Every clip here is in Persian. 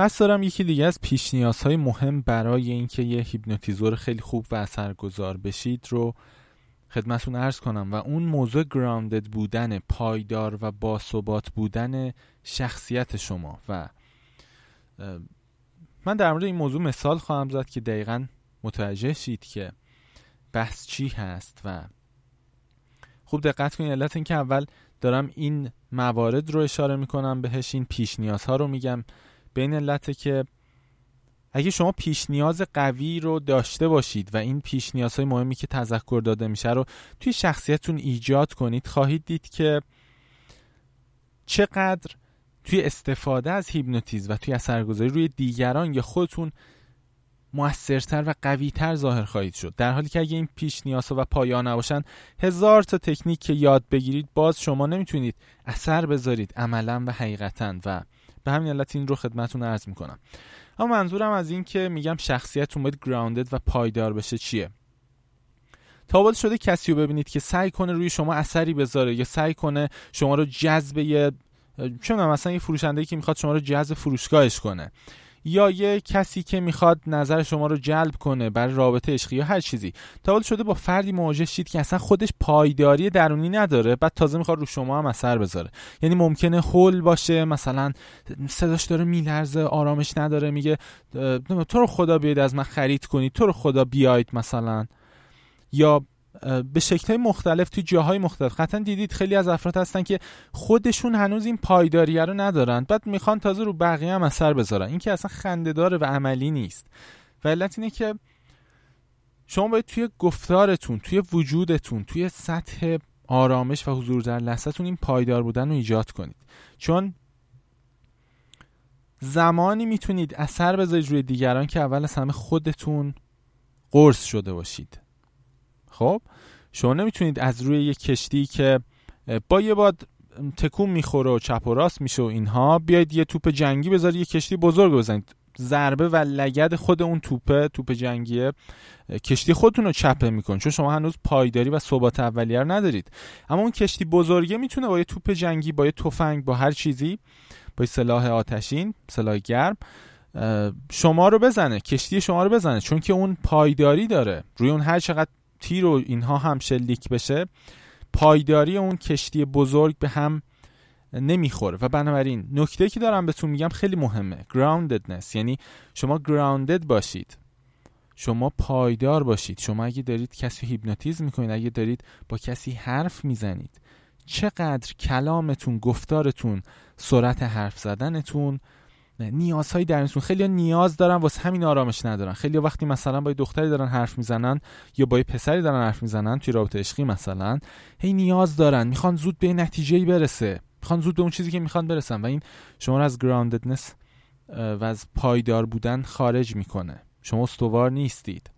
قصد دارم یکی دیگه از پیش نیازهای مهم برای اینکه یه هیپنوتیزور خیلی خوب و اثرگذار بشید رو خدمتون ارز کنم و اون موضوع گراندد بودن پایدار و باثبات بودن شخصیت شما و من در مورد این موضوع مثال خواهم زد که دقیقا متوجه شید که بحث چی هست و خوب دقت کنید. علت این که اول دارم این موارد رو اشاره می‌کنم بهش این پیش نیازها رو میگم. به این علت که اگه شما پیش نیاز قوی رو داشته باشید و این پیش نیازهای مهمی که تذکر داده میشه رو توی شخصیتتون ایجاد کنید خواهید دید که چقدر توی استفاده از هیپنوتیزم و توی اثرگذاری روی دیگران یا خودتون موثرتر و قویتر ظاهر خواهید شد. در حالی که اگه این پیش نیاز و پایا نباشن هزار تا تکنیک که یاد بگیرید باز شما نمی‌تونید اثر بذارید عملا و حقیقتا و به همین علت این رو خدمتون عرض می‌کنم. اما منظورم از این که میگم شخصیتتون باید گراوندد و پایدار بشه چیه؟ تابل شده کسی رو ببینید که سعی کنه روی شما اثری بذاره یا سعی کنه شما رو جذب یه چه مثلا یه فروشنده که می‌خواد شما رو جذب فروشگاهش کنه. یا یه کسی که می‌خواد نظر شما رو جلب کنه برای رابطه عشقی یا هر چیزی. تا شده با فردی مواجه شید که اصلا خودش پایداری درونی نداره بعد تازه می‌خواد رو شما هم اثر بذاره. یعنی ممکنه هول باشه مثلا صداش داره میلرزه آرامش نداره میگه تو رو خدا بیاید از من خرید کنید تو رو خدا بیاید مثلا. یا به شکلهای مختلف توی جاهای مختلف. قطعا دیدید خیلی از افراد هستن که خودشون هنوز این پایداریه رو ندارن. بعد می‌خوان تازه رو بقیه هم اثر بذارن. این که اصلا خندهداره و عملی نیست. و علت اینه که شما باید توی گفتارتون توی وجودتون توی سطح آرامش و حضور در لحظتون این پایدار بودن رو ایجاد کنید. چون زمانی می‌تونید اثر بذارید روی دیگران که اول از همه خودتون قرص شده باشید. خب شما نمی‌تونید از روی یک کشتی که با یه باد تکون می‌خوره و چپ و راست میشه و اینها بیاید یه توپ جنگی بذارید یه کشتی بزرگ بزنید. ضربه و لگد خود اون توپه توپ جنگیه کشتی خودتون رو چپه میکن چون شما هنوز پایداری و ثبات اولیه ندارید. اما اون کشتی بزرگه می‌تونه با یه توپ جنگی با یه تفنگ با هر چیزی با سلاح آتشین سلاح گرم شما رو بزنه. کشتی شما رو بزنه. چون که اون پایداری داره. روی اون هر چقدر تیر و اینها هم شلیک بشه پایداری اون کشتی بزرگ به هم نمی‌خوره. و بنابراین نکته که دارم بهتون میگم خیلی مهمه groundedness. یعنی شما grounded باشید. شما پایدار باشید. شما اگه دارید کسی هیپنوتیزم می‌کنید اگه دارید با کسی حرف می‌زنید چقدر کلامتون گفتارتون سرعت حرف زدنتون نیازهایی درونتون خیلی نیاز دارن واسه همین آرامش ندارن. خیلی وقتی مثلا با دختری دارن حرف می‌زنن یا با پسری دارن حرف می‌زنن توی رابطه عشقی مثلا هی نیاز دارن. می‌خوان زود به نتیجه برسه. می‌خوان زود به اون چیزی که می‌خوان برسن. و این شما رو از گرانددنس و از پایدار بودن خارج می‌کنه. شما استوار نیستید.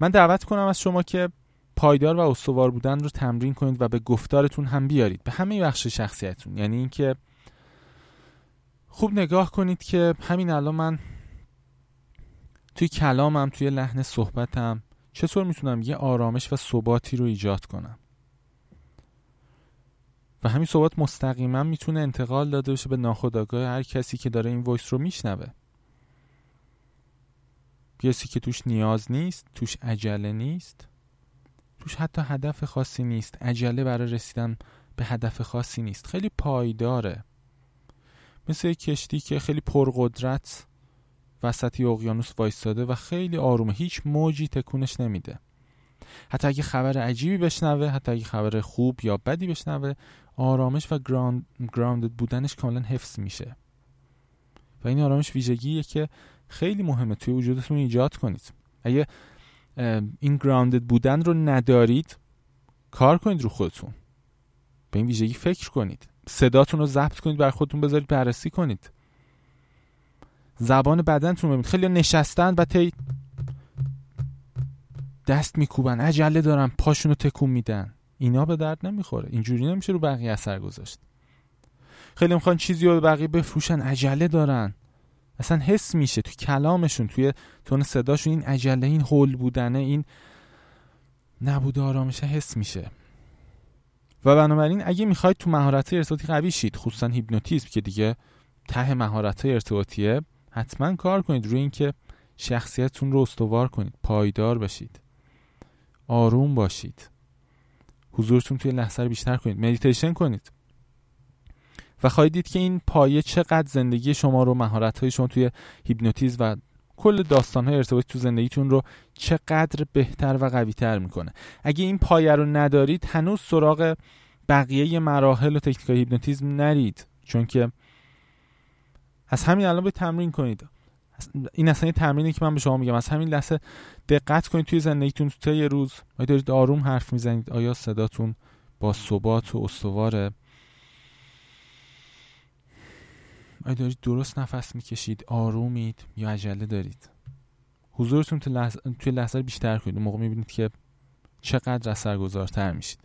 من دعوت کنم از شما که پایدار و استوار بودن رو تمرین کنید و به گفتارتون هم بیارید. به همه بخش شخصیتتون یعنی اینکه خوب نگاه کنید که همین الان من توی کلامم توی لحن صحبتم چطور می‌تونم یه آرامش و ثباتی رو ایجاد کنم؟ و همین ثبات مستقیما می‌تونه انتقال داده بشه به ناخودآگاه هر کسی که داره این وایس رو میشنوه. کسی که توش نیاز نیست توش عجله نیست توش حتی هدف خاصی نیست. عجله برای رسیدن به هدف خاصی نیست. خیلی پایداره. مثل یک کشتی که خیلی پرقدرت وسطی اقیانوس وایستاده و خیلی آرومه. هیچ موجی تکونش نمیده. حتی اگه خبر عجیبی بشنوه حتی اگه خبر خوب یا بدی بشنوه آرامش و گراند، گراندد بودنش کاملا حفظ میشه. و این آرامش ویژگیه که خیلی مهمه توی وجودتون ایجاد کنید. اگه این گراندد بودن رو ندارید کار کنید رو خودتون. به این ویژگی فکر کنید. صداتون رو ضبط کنید بر خودتون بذارید بررسی کنید. زبان بدنتون ببینید. خیلی نشستن و تی دست میکوبن. عجله دارن. پاشون رو تکون میدن. اینا به درد نمی‌خوره. اینجوری نمیشه رو بقیه اثر گذاشت. خیلی می‌خوان چیزی رو به بقیه بفروشن. عجله دارن. اصلا حس میشه توی کلامشون توی تون صداشون این عجله این هول بودنه این نبوده آرامشه حس میشه. و بنابراین اگه می‌خواید تو مهارت ارتباطی قوی شید خصوصا هیپنوتیزم که دیگه ته مهارت ارتباطیه حتما کار کنید روی اینکه شخصیتتون رو استوار کنید پایدار باشید آروم باشید. حضورتون توی لحظه رو بیشتر کنید. مدیتیشن کنید. و خواهید دید که این پایه چقدر زندگی شما رو مهارت های شما توی هیپنوتیزم و کل داستان های ارتباطی تو زندگیتون رو چقدر بهتر و قوی تر می‌کنه. اگه این پایه رو ندارید هنوز سراغ بقیه مراحل و تکنیک هیپنوتیزم نرید. چون که از همین الان باید تمرین کنید. این اصلا تمرینی که من به شما میگم. از همین لحظه دقت کنید توی زندگیتون. تو یه روز آیا دارید آروم حرف می‌زنید؟ آیا صداتون با ثبات و استواره؟ آیا دارید درست نفس می‌کشید آرومید یا عجله دارید؟ حضورتون توی لحظه, توی لحظه بیشتر کنید موقع می‌بینید که چقدر اثرگذارتر میشید.